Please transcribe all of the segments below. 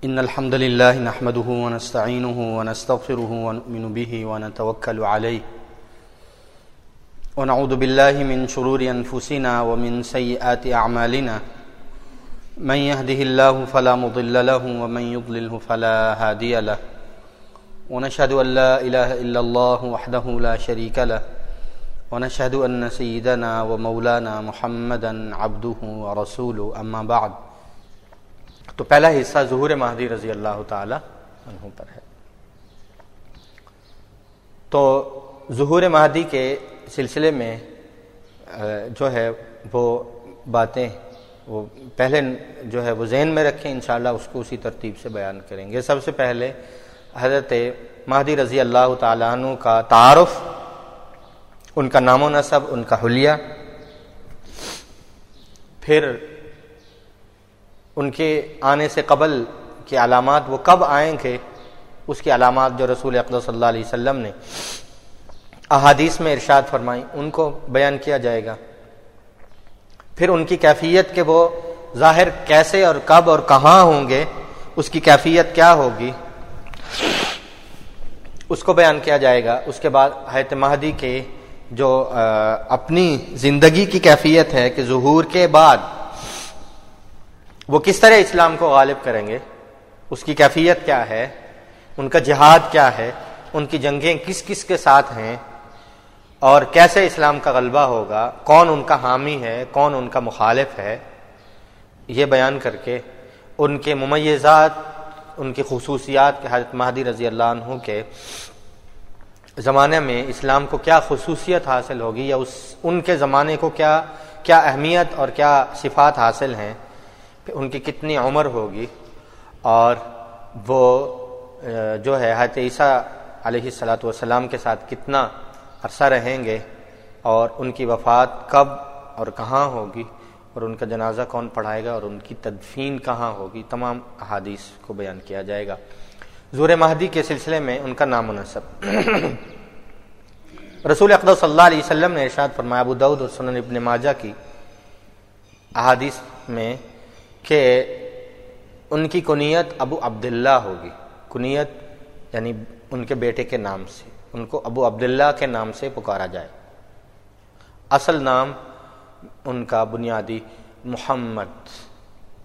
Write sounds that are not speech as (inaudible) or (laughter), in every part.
إن الحمد لله نحمده ونستعينه ونستغفره ونؤمن به ونتوكل عليه. ونعوذ بالله من شرور أنفسنا ومن سيئات أعمالنا. من يهده الله فلا مضل له ومن يضلله فلا هادي له. ونشهد أن لا إله إلا الله وحده لا شريك له. ونشهد أن سيدنا ومولانا محمدا عبده ورسوله. أما بعد تو پہلا حصہ ظہور مہدی رضی اللہ تعالی عنہ پر ہے۔ تو ظہور مہدی کے سلسلے میں جو ہے وہ باتیں، وہ پہلے جو ہے وہ ذہن میں رکھیں، انشاءاللہ اس کو اسی ترتیب سے بیان کریں گے۔ سب سے پہلے حضرت مہدی رضی اللہ تعالیٰ عنہ کا تعارف، ان کا نام و نصب ان کا حلیہ، پھر ان کے آنے سے قبل کے علامات وہ کب آئیں گے، اس کی علامات جو رسول اقدس صلی اللہ علیہ وسلم نے احادیث میں ارشاد فرمائی، ان کو بیان کیا جائے گا۔ پھر ان کی کیفیت کے وہ ظاہر کیسے اور کب اور کہاں ہوں گے، اس کی کیفیت کیا ہوگی، اس کو بیان کیا جائے گا۔ اس کے بعد حیت مہدی کے جو اپنی زندگی کی کیفیت ہے کہ ظہور کے بعد وہ کس طرح اسلام کو غالب کریں گے؟ اس کی کیفیت کیا ہے؟ ان کا جہاد کیا ہے؟ ان کی جنگیں کس کس کے ساتھ ہیں؟ اور کیسے اسلام کا غلبہ ہوگا؟ کون ان کا حامی ہے؟ کون ان کا مخالف ہے؟ یہ بیان کر کے ان کے ممیزات، ان کی خصوصیات کے حضرت مہدی رضی اللہ عنہ کے زمانے میں اسلام کو کیا خصوصیت حاصل ہوگی یا اس، ان کے زمانے کو کیا کیا اہمیت اور کیا صفات حاصل ہیں؟ ان کی کتنی عمر ہوگی اور وہ جو ہے، حضرت عیسیٰ علیہ السلاۃ والسلام کے ساتھ کتنا عرصہ رہیں گے اور ان کی وفات کب اور کہاں ہوگی اور ان کا جنازہ کون پڑھائے گا اور ان کی تدفین کہاں ہوگی، تمام احادیث کو بیان کیا جائے گا۔ زور مہدی کے سلسلے میں ان کا نام منصب (coughs) رسول اقدام صلی اللہ علیہ وسلم نے ارشاد فرمایا، ابو دعود اور سنن ابن ماجہ کی احادیث میں کہ ان کی کنیت ابو عبداللہ ہوگی۔ کنیت یعنی ان کے بیٹے کے نام سے، ان کو ابو عبداللہ کے نام سے پکارا جائے۔ اصل نام ان کا بنیادی محمد۔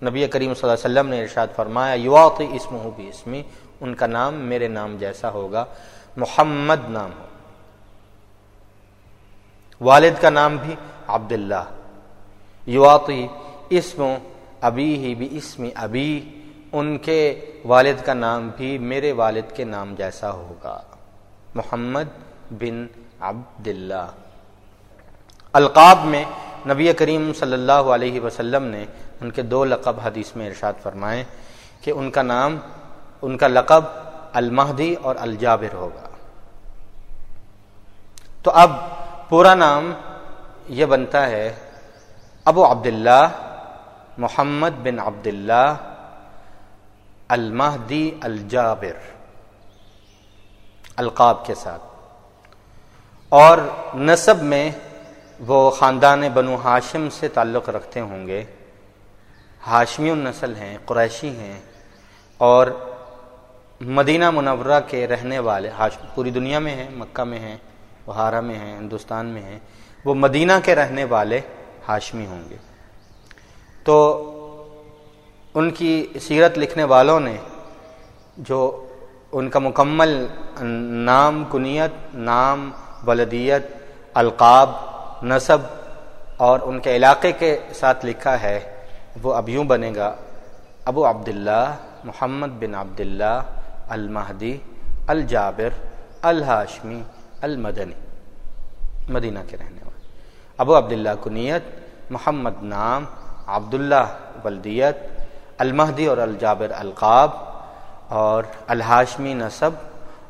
نبی کریم صلی اللہ علیہ وسلم نے ارشاد فرمایا یواق اسم ہو بھی اسمی، ان کا نام میرے نام جیسا ہوگا، محمد نام ہو۔ والد کا نام بھی عبداللہ۔ یواقی اسم ابھی ہی بھی اسم ابھی ان کے والد کا نام بھی میرے والد کے نام جیسا ہوگا۔ محمد بن عبداللہ۔ القاب میں نبی کریم صلی اللہ علیہ وسلم نے ان کے دو لقب حدیث میں ارشاد فرمائے کہ ان کا نام، ان کا لقب المہدی اور الجابر ہوگا۔ تو اب پورا نام یہ بنتا ہے ابو عبداللہ محمد بن عبداللہ المہدی الجابر، القاب کے ساتھ۔ اور نصب میں وہ خاندان بنو ہاشم سے تعلق رکھتے ہوں گے۔ ہاشمی النسل ہیں، قریشی ہیں، اور مدینہ منورہ کے رہنے والے پوری دنیا میں ہیں، مکہ میں ہیں بہارا میں ہیں، ہندوستان میں ہیں۔ وہ مدینہ کے رہنے والے ہاشمی ہوں گے۔ تو ان کی سیرت لکھنے والوں نے جو ان کا مکمل نام کنیت، نام ولدیت، القاب نصب اور ان کے علاقے کے ساتھ لکھا ہے، وہ اب یوں بنے گا، ابو عبداللہ محمد بن عبداللہ المہدی، الجابر الحاشمی المدنی، مدینہ کے رہنے والے۔ ابو عبداللہ کنیت، محمد نام عبداللہ ولدیت، المہدی اور الجابر القاب اور الحاشمی نصب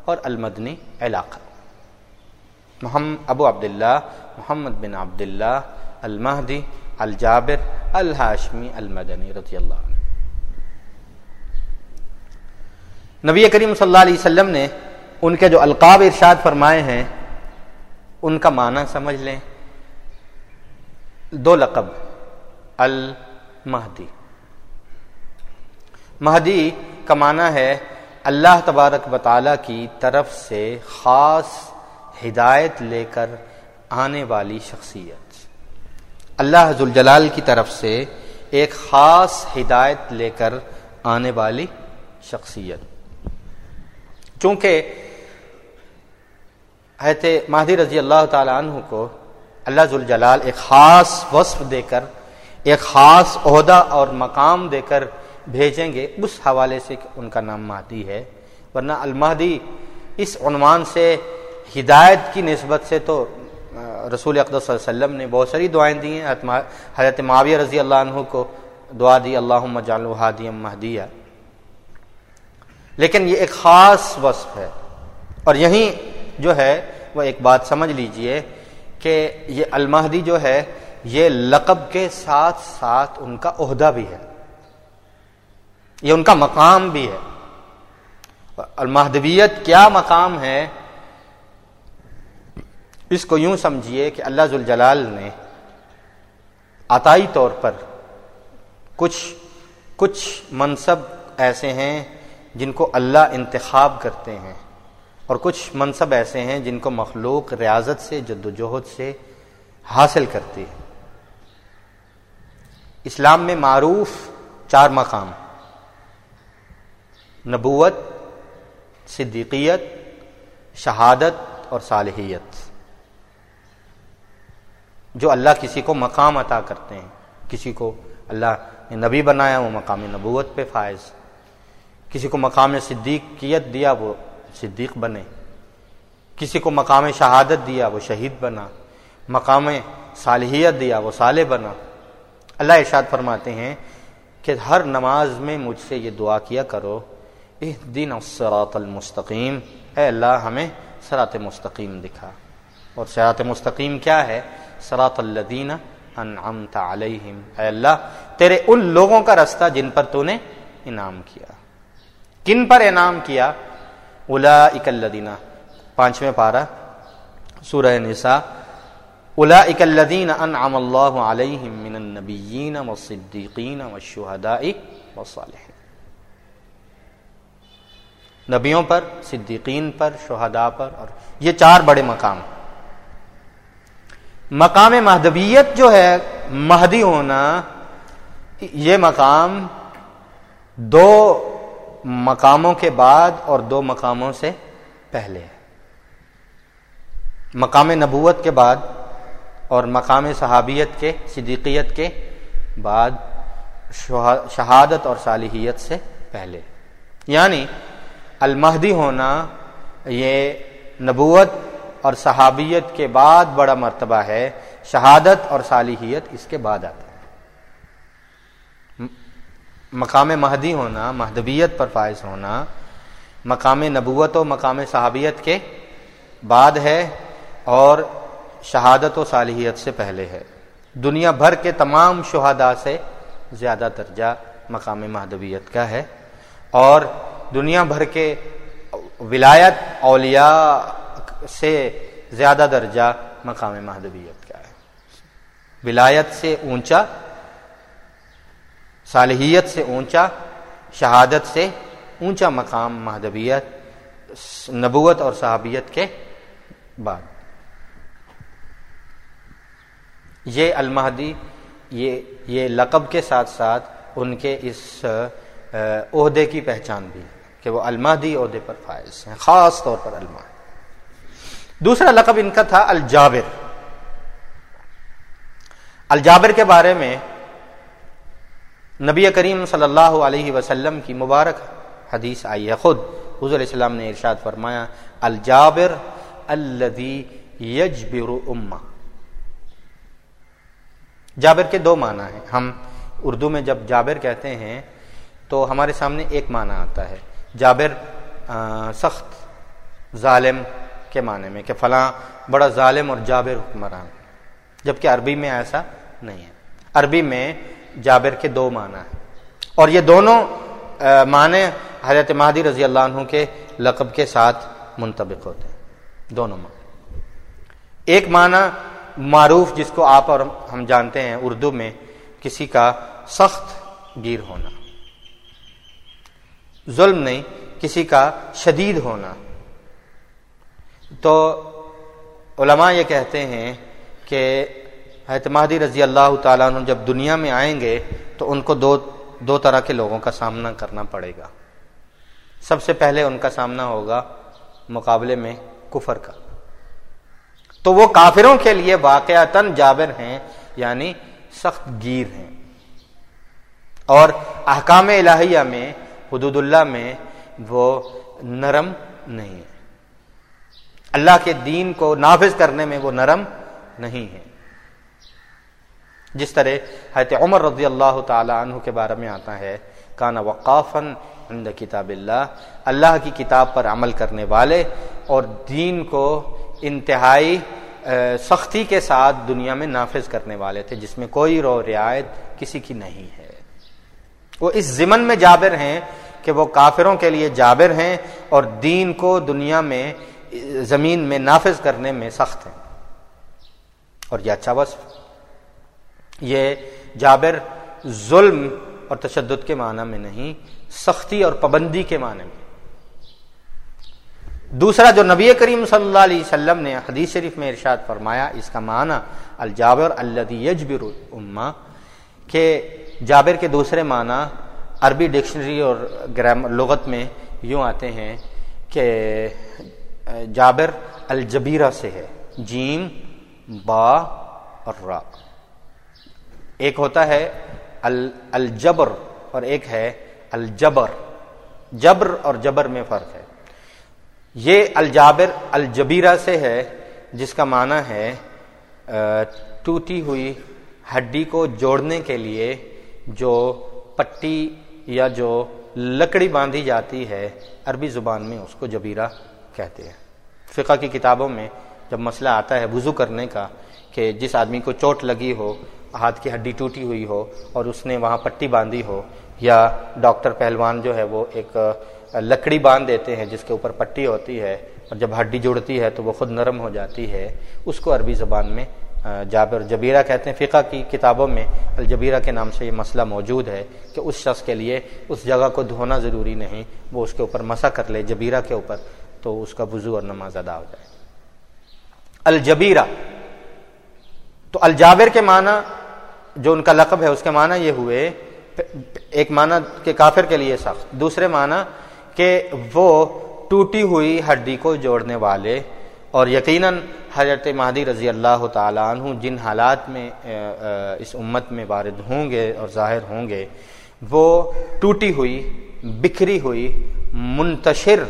اور المدنی علاقہ۔ محمد ابو عبداللہ، محمد بن عبداللہ، المہدی، الجابر الحاشمی المدنی رضی اللہ عنہ۔ نبی کریم صلی اللہ علیہ وسلم نے ان کے جو القاب ارشاد فرمائے ہیں، ان کا معنی سمجھ لیں۔ دو لقب۔ المہدی۔ مہدی کمانا ہے اللہ تبارک و تعالی کی طرف سے خاص ہدایت لے کر آنے والی شخصیت۔ اللہ حض کی طرف سے ایک خاص ہدایت لے کر آنے والی شخصیت۔ چونکہ حیت مہدی رضی اللہ تعالیٰ عنہ کو اللہ ذوالجلال ایک خاص وصف دے کر ایک خاص عہدہ اور مقام دے کر بھیجیں گے، اس حوالے سے ان کا نام مہدی ہے۔ ورنہ المہدی اس عنوان سے ہدایت کی نسبت سے تو رسول اقدس صلی اللہ علیہ وسلم نے بہت ساری دعائیں دی ہیں۔ حضرت معاویہ رضی اللہ عنہ کو دعا دی اللہ جان الحادیم مہدیہ۔ لیکن یہ ایک خاص وصف ہے۔ اور یہیں جو ہے، وہ ایک بات سمجھ لیجیے کہ یہ المہدی جو ہے یہ لقب کے ساتھ ساتھ ان کا عہدہ بھی ہے۔ یہ ان کا مقام بھی ہے۔ المہدویت کیا مقام ہے؟ اس کو یوں سمجھیے کہ اللہ ذوالجلال نے عطائی طور پر کچھ کچھ منصب ایسے ہیں جن کو اللہ انتخاب کرتے ہیں اور کچھ منصب ایسے ہیں جن کو مخلوق ریاضت سے جد وجہد سے حاصل کرتی ہے۔ اسلام میں معروف چار مقام نبوت، صدیقیت، شہادت اور صالحیت۔ جو اللہ کسی کو مقام عطا کرتے ہیں، کسی کو اللہ نے نبی بنایا، وہ مقام نبوت پہ فائز۔ کسی کو مقام صدیقیت دیا، وہ صدیق بنے۔ کسی کو مقام شہادت دیا، وہ شہید بنا۔ مقام صالحیت دیا، وہ صالح بنا۔ اللہ ارشاد فرماتے ہیں کہ ہر نماز میں مجھ سے یہ دعا کیا کرو دن سرات المستقیم۔ اے اللہ، ہمیں سرات مستقیم دکھا۔ اور سرات مستقیم کیا ہے؟ سرات الدین انعمت علیہم۔ اے اللہ، تیرے ان لوگوں کا رستہ جن پر تو نے انعام کیا۔ کن پر انعام کیا؟ الا اکلدینہ پانچویں پارہ، سورہ نساء۔ الا اکلدین انعم اللہ علیہم من النبیین والصدیقین والشہداء والصالحین نبیوں پر، صدیقین پر، شہداء پر، اور یہ چار بڑے مقام مقام مہدویت جو ہے، مہدی ہونا، یہ مقام دو مقاموں کے بعد اور دو مقاموں سے پہلے ہے۔ مقام نبوت کے بعد اور مقام صحابیت کے، صدیقیت کے بعد شہادت اور صالحیت سے پہلے۔ یعنی المہدی ہونا یہ نبوت اور صحابیت کے بعد بڑا مرتبہ ہے، شہادت اور صالحیت اس کے بعد آتا ہے۔ مقام مہدی ہونا مہدبیت پر فائز ہونا، مقام نبوت و مقام صحابیت کے بعد ہے اور شہادت و صالحیت سے پہلے ہے۔ دنیا بھر کے تمام شہداء سے زیادہ درجہ مقام مہدویت کا ہے۔ اور دنیا بھر کے ولایت اولیاء سے زیادہ درجہ مقام مہدویت کا ہے۔ ولایت سے اونچا، صالحیت سے اونچا، شہادت سے اونچا مقام مہدویت، نبوت اور صحابیت کے بعد۔ یہ المہدی، یہ یہ لقب کے ساتھ ساتھ ان کے اس عہدے کی پہچان بھی کہ وہ المہدی عہدے پر فائز ہیں، خاص طور پر المہدی۔ دوسرا لقب ان کا تھا الجابر۔ الجابر کے بارے میں نبی کریم صلی اللہ علیہ وسلم کی مبارک حدیث آئی ہے۔ خود حضور علیہ السلام نے ارشاد فرمایا، الجابر الذي يجبر امه جابر کے دو معنی ہیں۔ ہم اردو میں جب جابر کہتے ہیں تو ہمارے سامنے ایک معنی آتا ہے۔ جابر سخت، ظالم کے معنی میں کہ فلاں بڑا ظالم اور جابر حکمران۔ جبکہ عربی میں ایسا نہیں ہے۔ عربی میں جابر کے دو معنی ہیں۔ اور یہ دونوں معنی حضرت مہدی رضی اللہ عنہ کے لقب کے ساتھ منطبق ہوتے ہیں۔ دونوں معنی۔ ایک معنی معروف جس کو آپ اور ہم جانتے ہیں اردو میں، کسی کا سخت گیر ہونا۔ ظلم نہیں، کسی کا شدید ہونا۔ تو علماء یہ کہتے ہیں کہ اعتمادی رضی اللہ تعالیٰ عنہ جب دنیا میں آئیں گے تو ان کو دو دو طرح کے لوگوں کا سامنا کرنا پڑے گا۔ سب سے پہلے ان کا سامنا ہوگا مقابلے میں کفر کا۔ تو وہ کافروں کے لیے واقعتاً جابر ہیں یعنی سخت گیر ہیں۔ اور احکام الہیہ میں، حدود اللہ میں وہ نرم نہیں ہے۔ اللہ کے دین کو نافذ کرنے میں وہ نرم نہیں ہے۔ جس طرح حضرت عمر رضی اللہ تعالی عنہ کے بارے میں آتا ہے کانا وقافن عند کتاب اللہ اللہ کی کتاب پر عمل کرنے والے اور دین کو انتہائی سختی کے ساتھ دنیا میں نافذ کرنے والے تھے، جس میں کوئی رو رعایت کسی کی نہیں ہے۔ وہ اس ضمن میں جابر ہیں کہ وہ کافروں کے لیے جابر ہیں اور دین کو دنیا میں، زمین میں نافذ کرنے میں سخت ہیں۔ اور یہ اچھا وصف۔ یہ جابر ظلم اور تشدد کے معنی میں نہیں، سختی اور پابندی کے معنی میں۔ دوسرا جو نبی کریم صلی اللہ علیہ وسلم نے حدیث شریف میں ارشاد فرمایا، اس کا معنی الجابر یجبر اما کہ جابر کے دوسرے معنی عربی ڈکشنری اور گرامر لغت میں یوں آتے ہیں کہ جابر الجبیرہ سے ہے۔ جیم، با، اور را۔ ایک ہوتا ہے الجبر اور ایک ہے الجبر۔ جبر اور جبر میں فرق ہے۔ یہ الجابر الجبیرہ سے ہے، جس کا معنی ہے ٹوٹی ہوئی ہڈی کو جوڑنے کے لیے جو پٹی یا جو لکڑی باندھی جاتی ہے، عربی زبان میں اس کو جبیرہ کہتے ہیں۔ فقہ کی کتابوں میں جب مسئلہ آتا ہے وضو کرنے کا، کہ جس آدمی کو چوٹ لگی ہو، ہاتھ کی ہڈی ٹوٹی ہوئی ہو اور اس نے وہاں پٹی باندھی ہو، یا ڈاکٹر پہلوان جو ہے وہ ایک لکڑی باندھ دیتے ہیں جس کے اوپر پٹی ہوتی ہے اور جب ہڈی جڑتی ہے تو وہ خود نرم ہو جاتی ہے۔ اس کو عربی زبان میں جابر جبیرہ کہتے ہیں۔ فقہ کی کتابوں میں الجبیرہ کے نام سے یہ مسئلہ موجود ہے کہ اس شخص کے لیے اس جگہ کو دھونا ضروری نہیں، وہ اس کے اوپر مسا کر لے جبیرہ کے اوپر تو اس کا وضو اور نماز ادا ہو جائے۔ الجبیرہ، تو الجابر کے معنی جو ان کا لقب ہے، اس کے معنی یہ ہوئے، ایک معنی کہ کافر کے لیے سخت، دوسرے معنی کہ وہ ٹوٹی ہوئی ہڈی کو جوڑنے والے اور یقیناً حضرت مہدی رضی اللہ تعالیٰ عنہ جن حالات میں اس امت میں وارد ہوں گے اور ظاہر ہوں گے، وہ ٹوٹی ہوئی، بکھری ہوئی، منتشر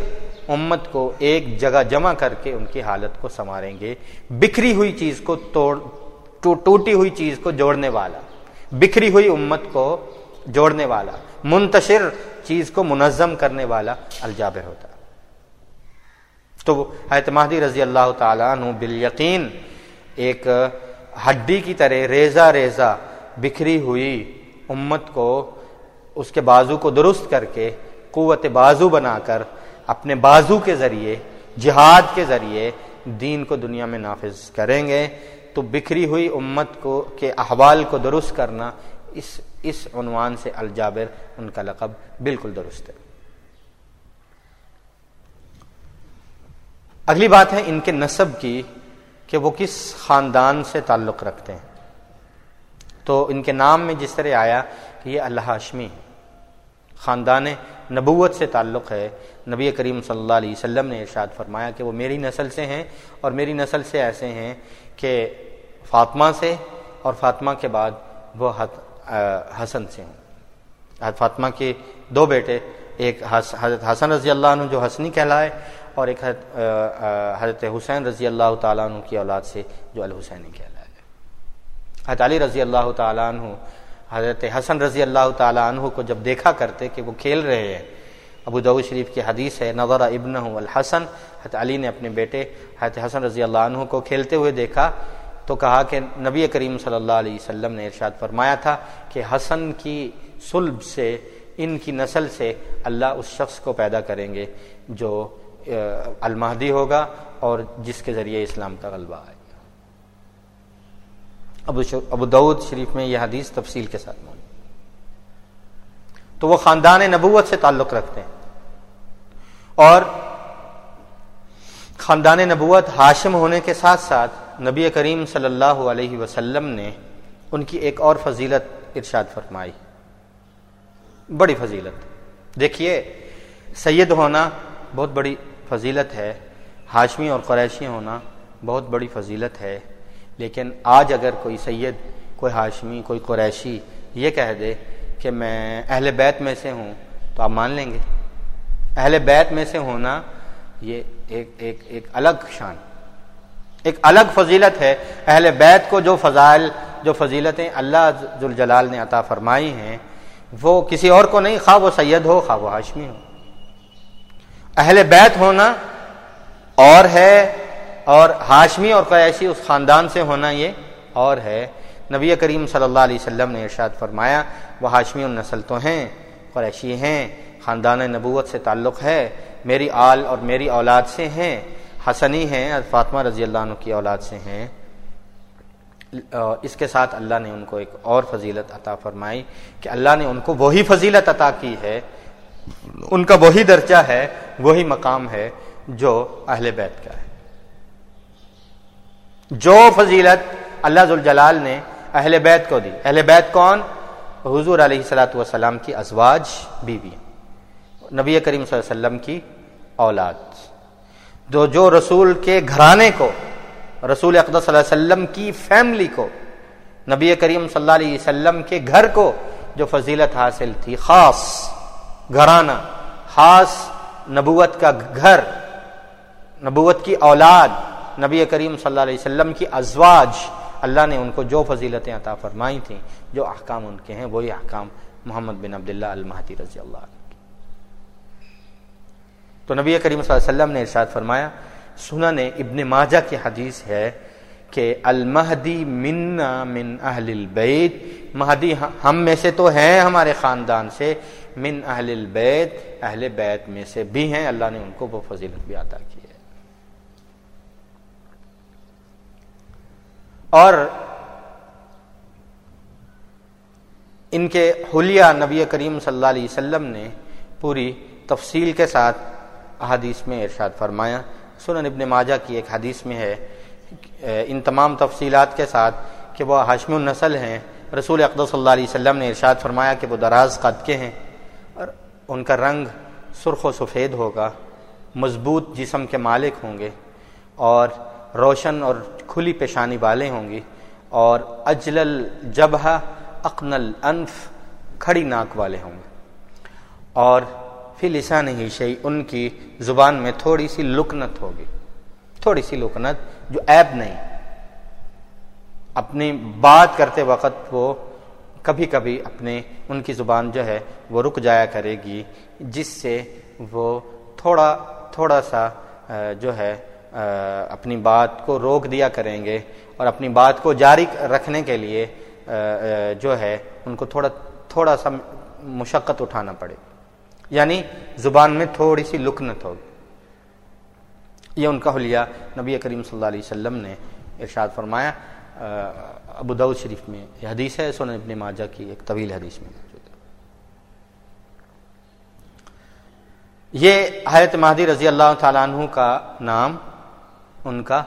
امت کو ایک جگہ جمع کر کے ان کی حالت کو سنواریں گے۔ بکھری ہوئی چیز کو توڑ ٹوٹی ہوئی چیز کو جوڑنے والا، بکھری ہوئی امت کو جوڑنے والا، منتشر چیز کو منظم کرنے والا الجابر ہوتا۔ تو اعتمادی رضی اللہ تعالیٰ عنہ بالیقین ایک ہڈی کی طرح ریزہ ریزہ بکھری ہوئی امت کو اس کے بازو کو درست کر کے قوت بازو بنا کر اپنے بازو کے ذریعے، جہاد کے ذریعے دین کو دنیا میں نافذ کریں گے۔ تو بکھری ہوئی امت کو کے احوال کو درست کرنا اس اس عنوان سے الجابر ان کا لقب بالکل درست ہے۔ اگلی بات ہے ان کے نصب کی کہ وہ کس خاندان سے تعلق رکھتے ہیں۔ تو ان کے نام میں جس طرح آیا کہ یہ اللہ ہاشمی ہے خاندان نبوت سے تعلق ہے۔ نبی کریم صلی اللہ علیہ وسلم نے ارشاد فرمایا کہ وہ میری نسل سے ہیں اور میری نسل سے ایسے ہیں کہ فاطمہ سے اور فاطمہ کے بعد وہ حسن سے ہوں حضرت فاطمہ کے دو بیٹے، ایک حضرت حسن رضی اللہ عنہ جو حسنی کہلائے اور ایک حضرت حسین رضی اللہ تعالیٰ عنہ کی اولاد سے جو الحسینی کہلائے۔ حضرت علی رضی اللہ تعالیٰ عنہ، حضرت حسن رضی اللہ تعالیٰ عنہ کو جب دیکھا کرتے کہ وہ کھیل رہے ہیں، ابو دعو شریف کی حدیث ہے، نظر ابن الحسن حضرت علی نے اپنے بیٹے، حضرت حسن رضی اللہ عنہ کو کھیلتے ہوئے دیکھا تو کہا کہ نبی کریم صلی اللہ علیہ وسلم نے ارشاد فرمایا تھا کہ حسن کی سلب سے، ان کی نسل سے اللہ اس شخص کو پیدا کریں گے جو المہدی ہوگا اور جس کے ذریعے اسلام کا غلبہ آئے گا۔ ابو ابو دعود شریف میں یہ حدیث تفصیل کے ساتھ موجود تو وہ خاندان نبوت سے تعلق رکھتے ہیں۔ اور خاندان نبوت ہاشم ہونے کے ساتھ ساتھ نبی کریم صلی اللہ علیہ وسلم نے ان کی ایک اور فضیلت ارشاد فرمائی۔ بڑی فضیلت۔ دیکھیے، سید ہونا بہت بڑی فضیلت ہے، ہاشمی اور قریشی ہونا بہت بڑی فضیلت ہے، لیکن آج اگر کوئی سید، کوئی ہاشمی، کوئی قریشی یہ کہہ دے کہ میں اہل بیت میں سے ہوں، تو آپ مان لیں گے۔ اہل بیت میں سے ہونا یہ ایک ایک ایک الگ شان۔ ایک الگ فضیلت ہے۔ اہل بیت کو جو فضائل، جو فضیلتیں اللہ ذوالجلال نے عطا فرمائی ہیں، وہ کسی اور کو نہیں، خواہ وہ سید ہو، خواہ وہ ہاشمی ہو۔ اہل بیت ہونا اور ہے، اور ہاشمی اور قیشی اس خاندان سے ہونا یہ اور ہے۔ نبی کریم صلی اللہ علیہ وسلم نے ارشاد فرمایا، وہ ہاشمی النسل تو ہیں، قریشی ہیں، خاندان نبوت سے تعلق ہے، میری آل اور میری اولاد سے ہیں۔ حسنی ہیں فاطمہ رضی اللہ عنہ کی اولاد سے ہیں۔ اس کے ساتھ اللہ نے ان کو ایک اور فضیلت عطا فرمائی کہ اللہ نے ان کو وہی فضیلت عطا کی ہے۔ ان کا وہی درجہ ہے، وہی مقام ہے جو اہل بیت کا ہے۔ جو فضیلت اللہ ذوالجلال نے اہل بیت کو دی۔ اہل بیت کون؟ حضور علیہ السلاۃ والسلام کی ازواج بیوی نبی کریم صلی اللہ علیہ وسلم کی اولاد۔ جو جو رسول کے گھرانے کو، رسول اقدس صلی اللہ علیہ وسلم کی فیملی کو، نبی کریم صلی اللہ علیہ وسلم کے گھر کو جو فضیلت حاصل تھی، خاص گھرانہ، خاص نبوت کا گھر، نبوت کی اولاد، نبی کریم صلی اللہ علیہ وسلم کی ازواج، اللہ نے ان کو جو فضیلتیں عطا فرمائی تھیں، جو احکام ان کے ہیں، وہی احکام محمد بن عبداللہ المہدی رضی اللہ عنہ۔ تو نبی کریم صلی اللہ علیہ وسلم نے ارشاد فرمایا، سنن ابن ماجہ کی حدیث ہے کہ المہدی منا من اہل البیت، مہدی ہم میں سے تو ہیں ہمارے خاندان سے، من اہل البیت، اہل بیت میں سے بھی ہیں، اللہ نے ان کو وہ فضیلت بھی عطا کی ہے۔ اور ان کے حلیہ نبی کریم صلی اللہ علیہ وسلم نے پوری تفصیل کے ساتھ احادیث میں ارشاد فرمایا۔ سنن ابن ماجہ کی ایک حدیث میں ہے، ان تمام تفصیلات کے ساتھ کہ وہ ہاشم النسل ہیں۔ رسول اقدس صلی اللہ علیہ وسلم نے ارشاد فرمایا کہ وہ دراز قد کے ہیں اور ان کا رنگ سرخ و سفید ہوگا، مضبوط جسم کے مالک ہوں گے اور روشن اور کھلی پیشانی والے ہوں گی اور اجلل جبہ اقن الانف کھڑی ناک والے ہوں گے۔ اور فی لسان ہی شی ان کی زبان میں تھوڑی سی لکنت ہوگی۔ تھوڑی سی لکنت جو عیب نہیں۔ اپنی بات کرتے وقت وہ کبھی کبھی اپنے، ان کی زبان جو ہے، وہ رک جایا کرے گی، جس سے وہ تھوڑا تھوڑا سا جو ہے اپنی بات کو روک دیا کریں گے۔ اور اپنی بات کو جاری رکھنے کے لیے جو ہے، ان کو تھوڑا تھوڑا سا مشقت اٹھانا پڑے۔ یعنی زبان میں تھوڑی سی لکنت ہوگی یہ ان کا حلیہ نبی کریم صلی اللہ علیہ وسلم نے ارشاد فرمایا۔ ابو دعود شریف میں یہ حدیث ہے سن ابن ماجہ کی ایک طویل حدیث میں موجود ہے۔ یہ حیرت مہدی رضی اللہ تعالیٰ عنہ کا نام، ان کا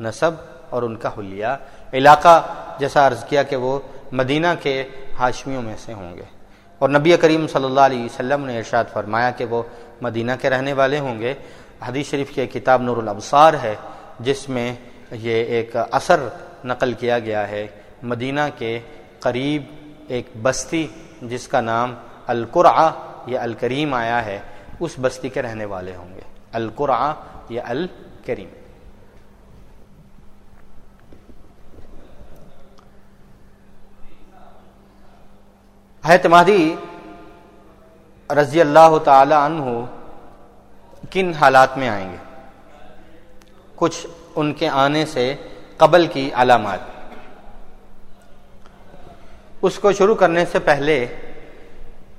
نصب اور ان کا حلیہ۔ علاقہ جیسا عرض کیا کہ وہ مدینہ کے ہاشمیوں میں سے ہوں گے۔ اور نبی کریم صلی اللہ علیہ وسلم نے ارشاد فرمایا کہ وہ مدینہ کے رہنے والے ہوں گے۔ حدیث شریف کی کتاب نور الابصار ہے، جس میں یہ ایک اثر نقل کیا گیا ہے۔ مدینہ کے قریب ایک بستی جس کا نام القرآ یا الکریم آیا ہے، اس بستی کے رہنے والے ہوں گے۔ القرآ یا الکریم۔ مہدی رضی اللہ تعالی عنہ کن حالات میں آئیں گے؟ کچھ ان کے آنے سے قبل کی علامات۔ اس کو شروع کرنے سے پہلے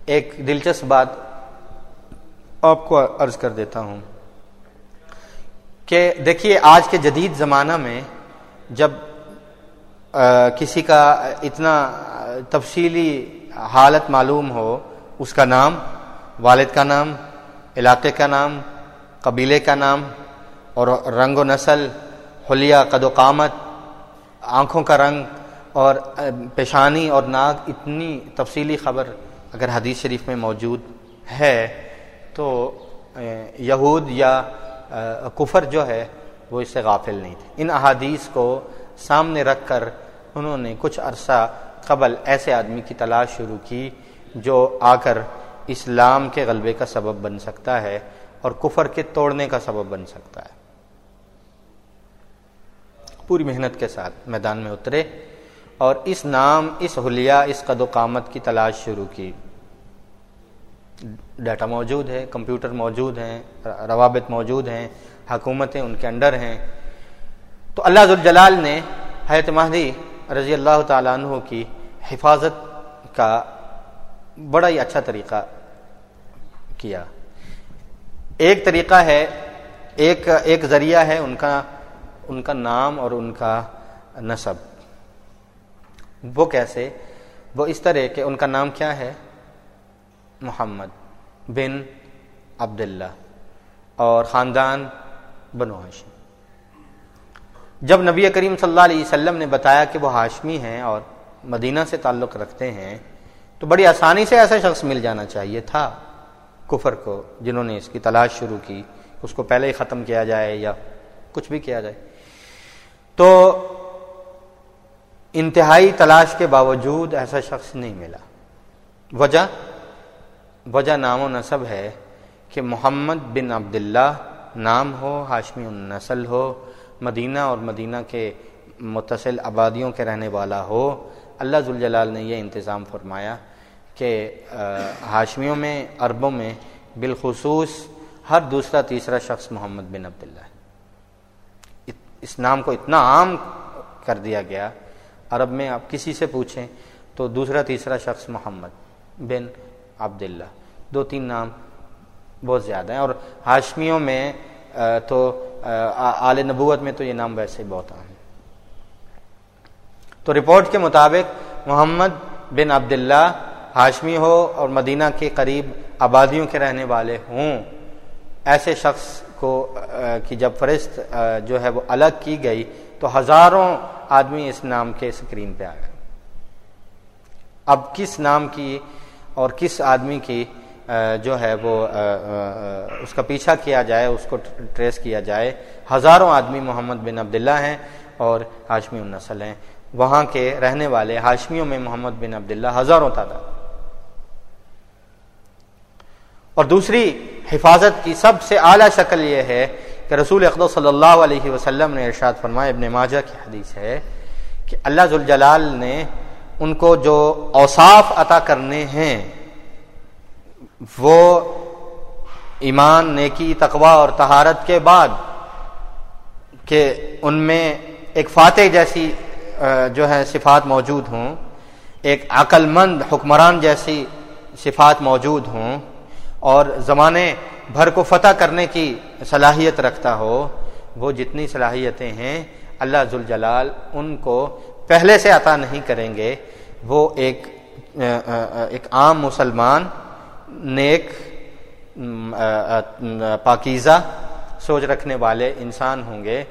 ایک دلچسپ بات آپ کو عرض کر دیتا ہوں کہ دیکھیے، آج کے جدید زمانہ میں جب کسی کا اتنا تفصیلی حالت معلوم ہو، اس کا نام، والد کا نام، علاقے کا نام، قبیلے کا نام، اور رنگ و نسل، حلیہ، قد و قامت، آنکھوں کا رنگ، اور پیشانی اور ناک، اتنی تفصیلی خبر اگر حدیث شریف میں موجود ہے، تو یہود یا کفر جو ہے، وہ اس سے غافل نہیں تھے۔ ان احادیث کو سامنے رکھ کر انہوں نے کچھ عرصہ قبل ایسے آدمی کی تلاش شروع کی جو آ کر اسلام کے غلبے کا سبب بن سکتا ہے اور کفر کے توڑنے کا سبب بن سکتا ہے۔ پوری محنت کے ساتھ میدان میں اترے اور اس نام، اس حلیہ، اس قد و قامت کی تلاش شروع کی۔ ڈیٹا موجود ہے، کمپیوٹر موجود ہیں، روابط موجود ہیں، حکومتیں ان کے انڈر ہیں۔ تو اللہ ذوالجلال نے حیرت مہدی رضی اللہ تعالیٰ عنہ کی حفاظت کا بڑا ہی اچھا طریقہ کیا۔ ایک طریقہ ہے، ایک ایک ذریعہ ہے ان کا ان کا نام اور ان کا نصب۔ وہ کیسے؟ وہ اس طرح کہ ان کا نام کیا ہے؟ محمد بن عبداللہ اور خاندان بنو ہاشم۔ جب نبی کریم صلی اللہ علیہ وسلم نے بتایا کہ وہ ہاشمی ہیں اور مدینہ سے تعلق رکھتے ہیں، تو بڑی آسانی سے ایسا شخص مل جانا چاہیے تھا کفر کو، جنہوں نے اس کی تلاش شروع کی، اس کو پہلے ہی ختم کیا جائے یا کچھ بھی کیا جائے۔ تو انتہائی تلاش کے باوجود ایسا شخص نہیں ملا۔ وجہ وجہ نام و نصب ہے کہ محمد بن عبداللہ نام ہو، ہاشمی النسل ہو مدینہ اور مدینہ کے متصل آبادیوں کے رہنے والا ہو۔ اللہ ذوالجلال نے یہ انتظام فرمایا کہ ہاشمیوں میں، عربوں میں، بالخصوص ہر دوسرا، تیسرا شخص محمد بن عبداللہ۔ ہے اس نام کو اتنا عام کر دیا گیا، عرب میں آپ کسی سے پوچھیں تو دوسرا، تیسرا شخص محمد بن عبداللہ۔ دو، تین نام بہت زیادہ ہیں اور ہاشمیوں میں تو آل نبوت میں تو یہ نام ویسے ہی بہت عام ہے۔ تو رپورٹ کے مطابق محمد بن عبداللہ ہاشمی ہو اور مدینہ کے قریب آبادیوں کے رہنے والے ہوں۔ ایسے شخص کو کی جب فرست جو ہے وہ الگ کی گئی تو ہزاروں آدمی اس نام کے اسکرین پہ آ گئے۔ اب کس نام کی اور کس آدمی کی جو ہے وہ اس کا پیچھا کیا جائے، اس کو ٹریس کیا جائے۔ ہزاروں آدمی محمد بن عبداللہ ہیں اور ہاشمی النسل ہیں۔ وہاں کے رہنے والے ہاشمیوں میں محمد بن عبداللہ ہزاروں تعداد۔ اور دوسری حفاظت کی سب سے اعلیٰ شکل یہ ہے کہ رسول اقدو صلی اللہ علیہ وسلم نے ارشاد فرمایا، ابن ماجہ کی حدیث ہے کہ اللہ ذوالجلال نے ان کو جو اوصاف عطا کرنے ہیں وہ ایمان، نیکی تقوا اور تہارت کے بعد کہ ان میں ایک فاتح جیسی جو ہے صفات موجود ہوں، ایک عقل مند حکمران جیسی صفات موجود ہوں اور زمانے بھر کو فتح کرنے کی صلاحیت رکھتا ہو، وہ جتنی صلاحیتیں ہیں، اللہ ذوالجلال ان کو پہلے سے عطا نہیں کریں گے۔ وہ ایک ایک عام مسلمان نیک پاکیزہ سوچ رکھنے والے انسان ہوں گے۔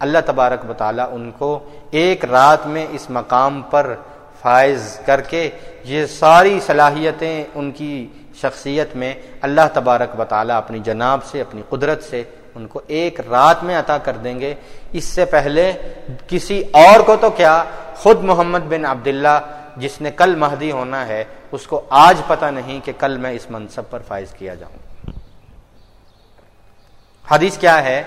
اللہ تبارک بطالہ ان کو ایک رات میں اس مقام پر فائز کر کے یہ ساری صلاحیتیں ان کی شخصیت میں اللہ تبارک بطالہ اپنی جناب سے، اپنی قدرت سے ان کو ایک رات میں عطا کر دیں گے۔ اس سے پہلے کسی اور کو تو کیا؟ خود محمد بن عبداللہ جس نے کل مہدی ہونا ہے، اس کو آج پتہ نہیں کہ کل میں اس منصب پر فائز کیا جاؤں۔ حدیث کیا ہے؟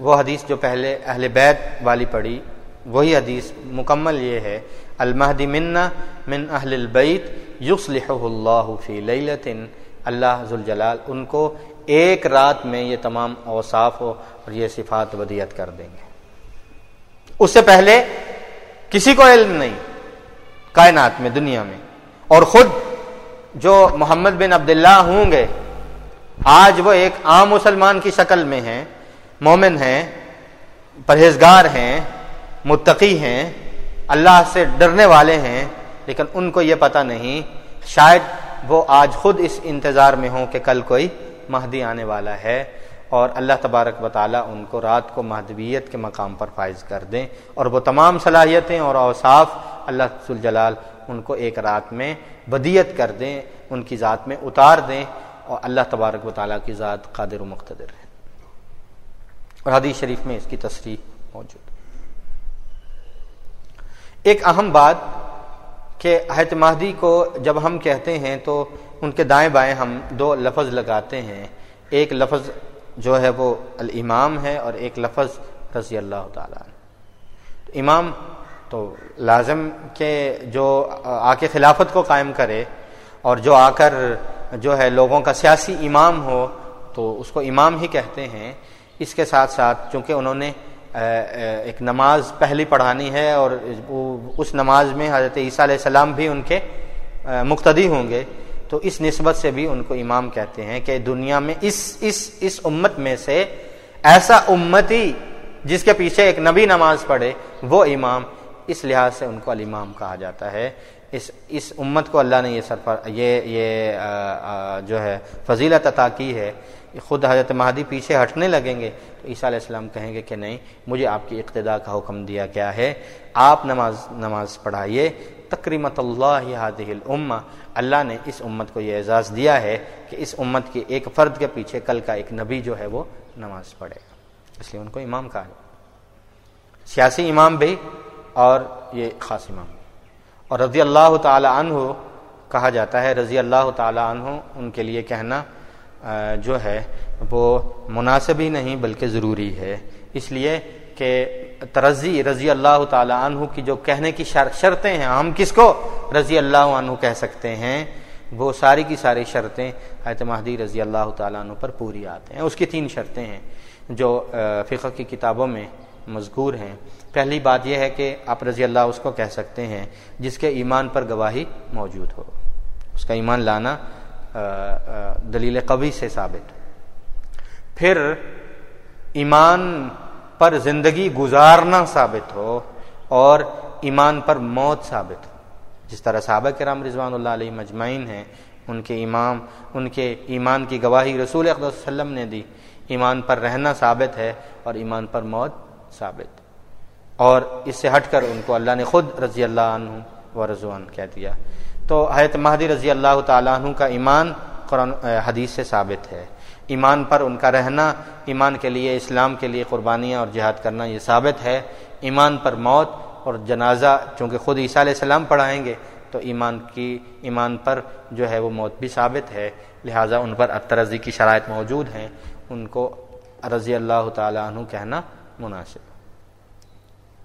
وہ حدیث جو پہلے اہل بیت والی پڑھی، وہی حدیث مکمل یہ ہے، المہدی منا من اہل البیت یصلحہ اللہ فی لیلت اللہ ذوالجلال ان کو ایک رات میں یہ تمام اوصاف ہو اور یہ صفات ودیت کر دیں گے۔ اس سے پہلے کسی کو علم نہیں۔ کائنات میں، دنیا میں۔ اور خود جو محمد بن عبداللہ ہوں گے، آج وہ ایک عام مسلمان کی شکل میں ہیں، مومن ہیں، پرہیزگار ہیں، متقی ہیں، اللہ سے ڈرنے والے ہیں، لیکن ان کو یہ پتہ نہیں، شاید وہ آج خود اس انتظار میں ہوں کہ کل کوئی مہدی آنے والا ہے۔ اور اللہ تبارک و تعالیٰ ان کو رات کو مہدویت کے مقام پر فائز کر دیں اور وہ تمام صلاحیتیں اور اوصاف اللہ جلال ان کو ایک رات میں بدیت کر دیں، ان کی ذات میں اتار دیں اور اللہ تبارک و تعالیٰ کی ذات قادر و مقتدر ہے۔ اور حدیث شریف میں اس کی تصریح موجود۔ ایک اہم بات کہ حت مہدی کو جب ہم کہتے ہیں تو ان کے دائیں بائیں ہم دو لفظ لگاتے ہیں۔ ایک لفظ جو ہے وہ الامام ہے اور ایک لفظ رضی اللہ تعالیٰ امام تو لازم کہ جو آ کے خلافت کو قائم کرے اور جو آ کر جو ہے لوگوں کا سیاسی امام ہو تو اس کو امام ہی کہتے ہیں۔ اس کے ساتھ ساتھ چونکہ انہوں نے ایک نماز پہلی پڑھانی ہے اور اس نماز میں حضرت عیسیٰ علیہ السلام بھی ان کے مقتدی ہوں گے تو اس نسبت سے بھی ان کو امام کہتے ہیں کہ دنیا میں اس اس اس امت میں سے ایسا امتی جس کے پیچھے ایک نبی نماز پڑھے، وہ امام، اس لحاظ سے ان کو الامام کہا جاتا ہے۔ اس اس امت کو اللہ نے یہ سرفر یہ یہ جو ہے، فضیلت عطا کی ہے۔ خود حضرت مہدی پیچھے ہٹنے لگیں گے، تو عیسیٰ علیہ السلام کہیں گے کہ نہیں، مجھے آپ کی اقتدا کا حکم دیا گیا ہے، آپ نماز نماز پڑھائیے۔ تقریمت اللہ الامہ، اللہ نے اس امت کو یہ اعزاز دیا ہے کہ اس امت کے ایک فرد کے پیچھے کل کا ایک نبی جو ہے وہ نماز پڑھے گا۔ اس لیے ان کو امام کہا جائے۔ سیاسی امام بھی اور یہ خاص امام بھی۔ اور رضی اللہ تعالی عنہ کہا جاتا ہے، رضی اللہ تعالی عنہ، ان کے لیے کہنا جو ہے، وہ مناسب ہی نہیں بلکہ ضروری ہے۔ اس لیے کہ ترضی رضی اللہ تعالیٰ عنہ کی جو کہنے کی شرطیں ہیں، ہم کس کو رضی اللہ عنہ کہہ سکتے ہیں؟ وہ ساری کی ساری شرطیں حیرت مہدی رضی اللہ تعالیٰ عنہ پر پوری آتے ہیں۔ اس کی تین شرطیں ہیں جو فقہ کی کتابوں میں مذکور ہیں۔ پہلی بات یہ ہے کہ آپ رضی اللہ اس کو کہہ سکتے ہیں جس کے ایمان پر گواہی موجود ہو۔ اس کا ایمان لانا دلیل قوی سے ثابت۔ پھر ایمان پر زندگی گزارنا ثابت ہو اور ایمان پر موت ثابت ہو۔ جس طرح صحابہ کرام رضوان اللہ علیہ مجمعین ہیں، ان کے امام، ان کے ایمان کی گواہی رسول اقدام وسلم نے دی۔ ایمان پر رہنا ثابت ہے اور ایمان پر موت ثابت۔ اور اس سے ہٹ کر ان کو اللہ نے خود رضی اللہ عنہ و رضوان کہہ دیا۔ تو حیرت مہدی رضی اللہ تعالیٰ عنہ کا ایمان قرآن حدیث سے ثابت ہے۔ ایمان پر ان کا رہنا، ایمان کے لیے، اسلام کے لیے قربانیاں اور جہاد کرنا یہ ثابت ہے۔ ایمان پر موت اور جنازہ، چونکہ خود عیسیٰ علیہ السلام پڑھائیں گے، تو ایمان کی، ایمان پر جو ہے وہ موت بھی ثابت ہے۔ لہٰذا ان پر اطرزی کی شرائط موجود ہیں۔ ان کو رضی اللہ تعالیٰ عنہ کہنا مناسب۔